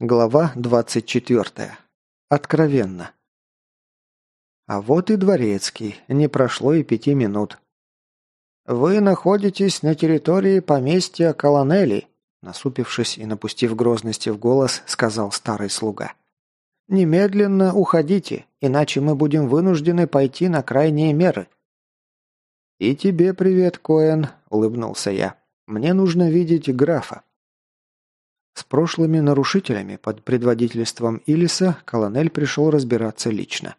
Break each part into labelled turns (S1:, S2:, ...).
S1: Глава 24. Откровенно. А вот и дворецкий. Не прошло и пяти минут. «Вы находитесь на территории поместья Колонели», насупившись и напустив грозности в голос, сказал старый слуга. «Немедленно уходите, иначе мы будем вынуждены пойти на крайние меры». «И тебе привет, Коэн», — улыбнулся я. «Мне нужно видеть графа». С прошлыми нарушителями под предводительством Илиса колонель пришел разбираться лично.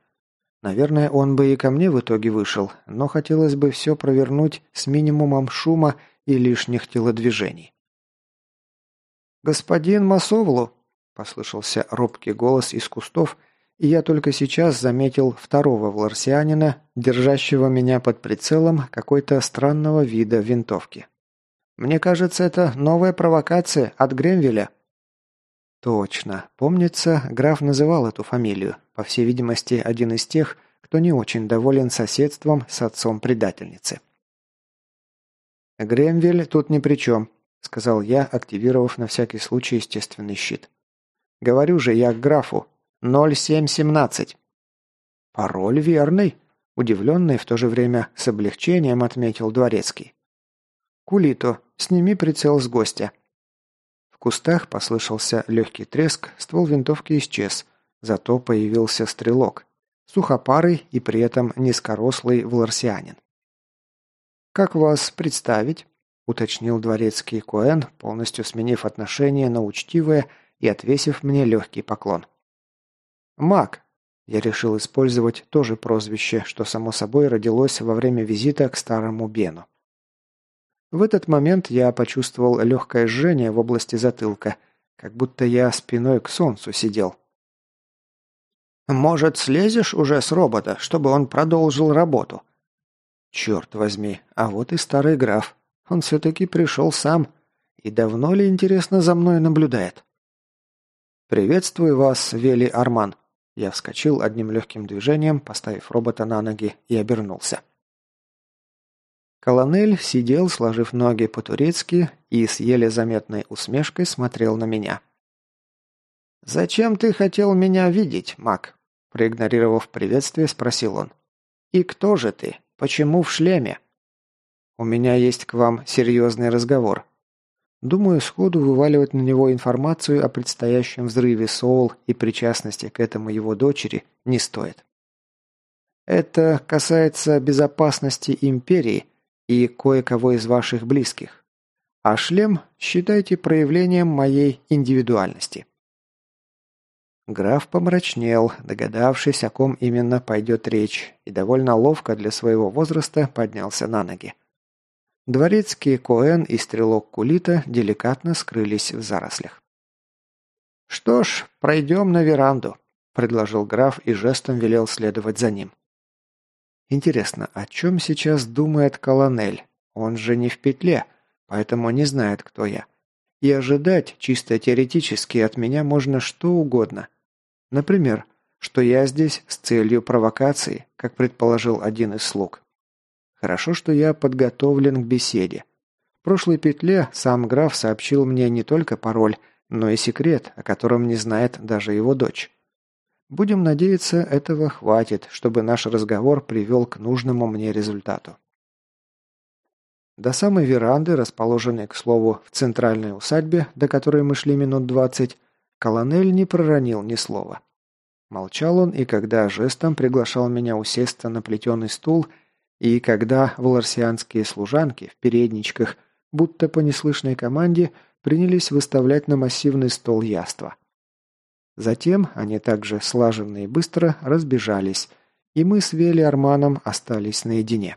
S1: Наверное, он бы и ко мне в итоге вышел, но хотелось бы все провернуть с минимумом шума и лишних телодвижений. «Господин Масовлу!» – послышался робкий голос из кустов, и я только сейчас заметил второго вларсианина, держащего меня под прицелом какой-то странного вида винтовки. Мне кажется, это новая провокация от Гремвеля». «Точно. Помнится, граф называл эту фамилию. По всей видимости, один из тех, кто не очень доволен соседством с отцом предательницы». «Гремвель тут ни при чем», — сказал я, активировав на всякий случай естественный щит. «Говорю же я к графу. 0717». «Пароль верный», — удивленный в то же время с облегчением отметил Дворецкий. «Кулито, сними прицел с гостя». Кустах послышался легкий треск, ствол винтовки исчез, зато появился стрелок. Сухопарый и при этом низкорослый вларсианин. «Как вас представить?» – уточнил дворецкий Коэн, полностью сменив отношение на учтивое и отвесив мне легкий поклон. «Маг», я решил использовать то же прозвище, что само собой родилось во время визита к старому Бену. В этот момент я почувствовал легкое жжение в области затылка, как будто я спиной к солнцу сидел. «Может, слезешь уже с робота, чтобы он продолжил работу?» «Черт возьми, а вот и старый граф. Он все-таки пришел сам. И давно ли, интересно, за мной наблюдает?» «Приветствую вас, Вели Арман». Я вскочил одним легким движением, поставив робота на ноги, и обернулся. Колонель сидел, сложив ноги по-турецки, и с еле заметной усмешкой смотрел на меня. «Зачем ты хотел меня видеть, маг?» Проигнорировав приветствие, спросил он. «И кто же ты? Почему в шлеме?» «У меня есть к вам серьезный разговор». Думаю, сходу вываливать на него информацию о предстоящем взрыве Соул и причастности к этому его дочери не стоит. Это касается безопасности Империи и кое-кого из ваших близких. А шлем считайте проявлением моей индивидуальности». Граф помрачнел, догадавшись, о ком именно пойдет речь, и довольно ловко для своего возраста поднялся на ноги. Дворецкий Коэн и стрелок Кулита деликатно скрылись в зарослях. «Что ж, пройдем на веранду», – предложил граф и жестом велел следовать за ним. Интересно, о чем сейчас думает колонель? Он же не в петле, поэтому не знает, кто я. И ожидать, чисто теоретически, от меня можно что угодно. Например, что я здесь с целью провокации, как предположил один из слуг. Хорошо, что я подготовлен к беседе. В прошлой петле сам граф сообщил мне не только пароль, но и секрет, о котором не знает даже его дочь. Будем надеяться, этого хватит, чтобы наш разговор привел к нужному мне результату. До самой веранды, расположенной, к слову, в центральной усадьбе, до которой мы шли минут двадцать, колонель не проронил ни слова. Молчал он и когда жестом приглашал меня усесться на плетеный стул, и когда валарсианские служанки в передничках, будто по неслышной команде, принялись выставлять на массивный стол яства. Затем они также слаженно и быстро разбежались, и мы с Вели Арманом остались наедине.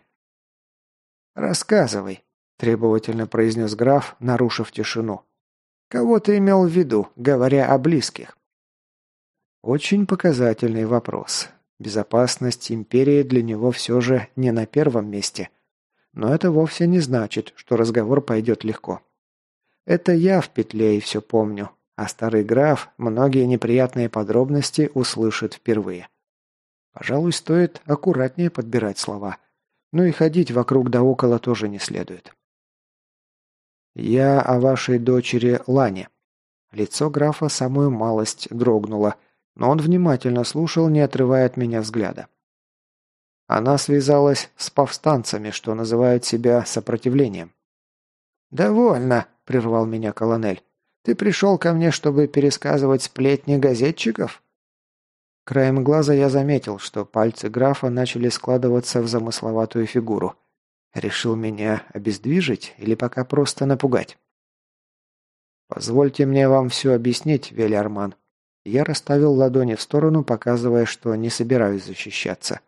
S1: «Рассказывай», – требовательно произнес граф, нарушив тишину. «Кого ты имел в виду, говоря о близких?» Очень показательный вопрос. Безопасность империи для него все же не на первом месте. Но это вовсе не значит, что разговор пойдет легко. Это я в петле и все помню, а старый граф многие неприятные подробности услышит впервые. Пожалуй, стоит аккуратнее подбирать слова. Ну и ходить вокруг да около тоже не следует. «Я о вашей дочери Лане». Лицо графа самую малость дрогнуло, но он внимательно слушал, не отрывая от меня взгляда. Она связалась с повстанцами, что называют себя сопротивлением. «Довольно», — прервал меня колонель. «Ты пришел ко мне, чтобы пересказывать сплетни газетчиков?» Краем глаза я заметил, что пальцы графа начали складываться в замысловатую фигуру. Решил меня обездвижить или пока просто напугать? «Позвольте мне вам все объяснить, Велиарман». Я расставил ладони в сторону, показывая, что не собираюсь защищаться.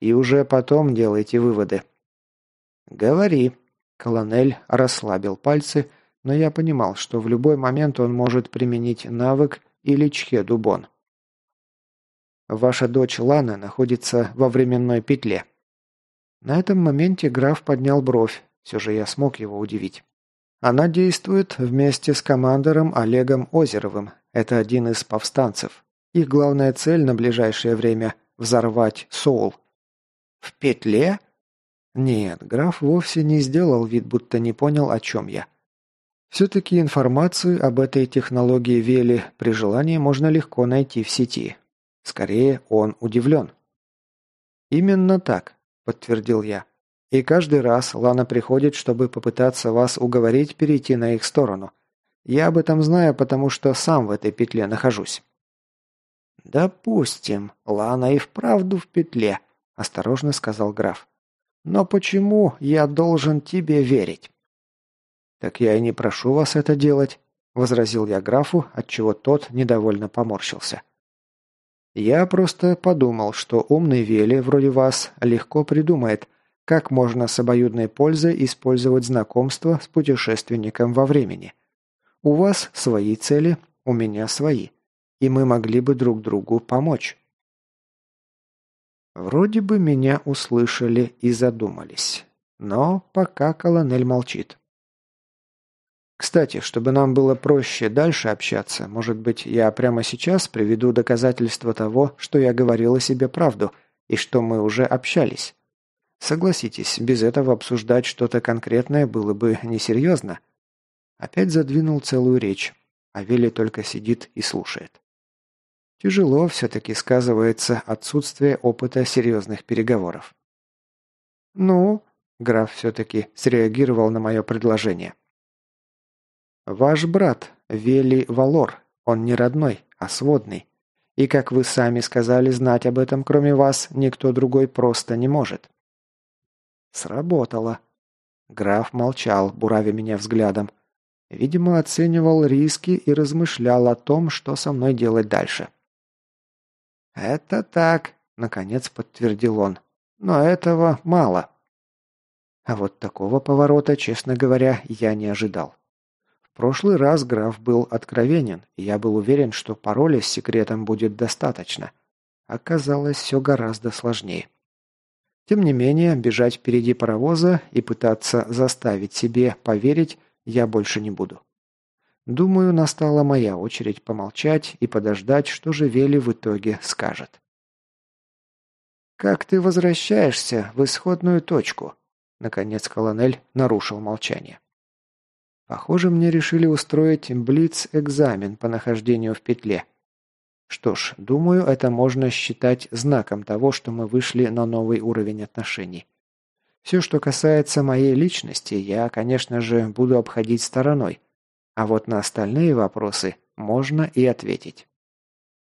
S1: «И уже потом делайте выводы». «Говори». Колонель расслабил пальцы, но я понимал, что в любой момент он может применить навык или чхе-дубон. «Ваша дочь Лана находится во временной петле». На этом моменте граф поднял бровь, все же я смог его удивить. Она действует вместе с командором Олегом Озеровым. Это один из повстанцев. Их главная цель на ближайшее время – взорвать Соул. В петле? Нет, граф вовсе не сделал вид, будто не понял, о чем я. Все-таки информацию об этой технологии Вели при желании можно легко найти в сети. Скорее, он удивлен. «Именно так», – подтвердил я. И каждый раз Лана приходит, чтобы попытаться вас уговорить перейти на их сторону. Я об этом знаю, потому что сам в этой петле нахожусь». «Допустим, Лана и вправду в петле», – осторожно сказал граф. «Но почему я должен тебе верить?» «Так я и не прошу вас это делать», – возразил я графу, отчего тот недовольно поморщился. «Я просто подумал, что умный Вели, вроде вас, легко придумает, как можно с обоюдной пользой использовать знакомство с путешественником во времени? У вас свои цели, у меня свои. И мы могли бы друг другу помочь. Вроде бы меня услышали и задумались. Но пока колонель молчит. Кстати, чтобы нам было проще дальше общаться, может быть, я прямо сейчас приведу доказательства того, что я говорил о себе правду и что мы уже общались. Согласитесь, без этого обсуждать что-то конкретное было бы несерьезно. Опять задвинул целую речь, а Вилли только сидит и слушает. Тяжело все-таки сказывается отсутствие опыта серьезных переговоров. «Ну?» – граф все-таки среагировал на мое предложение. «Ваш брат, Вели Валор, он не родной, а сводный. И, как вы сами сказали, знать об этом, кроме вас, никто другой просто не может. Сработало. Граф молчал, буравя меня взглядом. Видимо, оценивал риски и размышлял о том, что со мной делать дальше. «Это так», — наконец подтвердил он. «Но этого мало». А вот такого поворота, честно говоря, я не ожидал. Прошлый раз граф был откровенен, и я был уверен, что пароля с секретом будет достаточно. Оказалось, все гораздо сложнее. Тем не менее, бежать впереди паровоза и пытаться заставить себе поверить я больше не буду. Думаю, настала моя очередь помолчать и подождать, что же Вели в итоге скажет. «Как ты возвращаешься в исходную точку?» Наконец колонель нарушил молчание. Похоже, мне решили устроить блиц-экзамен по нахождению в петле. Что ж, думаю, это можно считать знаком того, что мы вышли на новый уровень отношений. Все, что касается моей личности, я, конечно же, буду обходить стороной. А вот на остальные вопросы можно и ответить.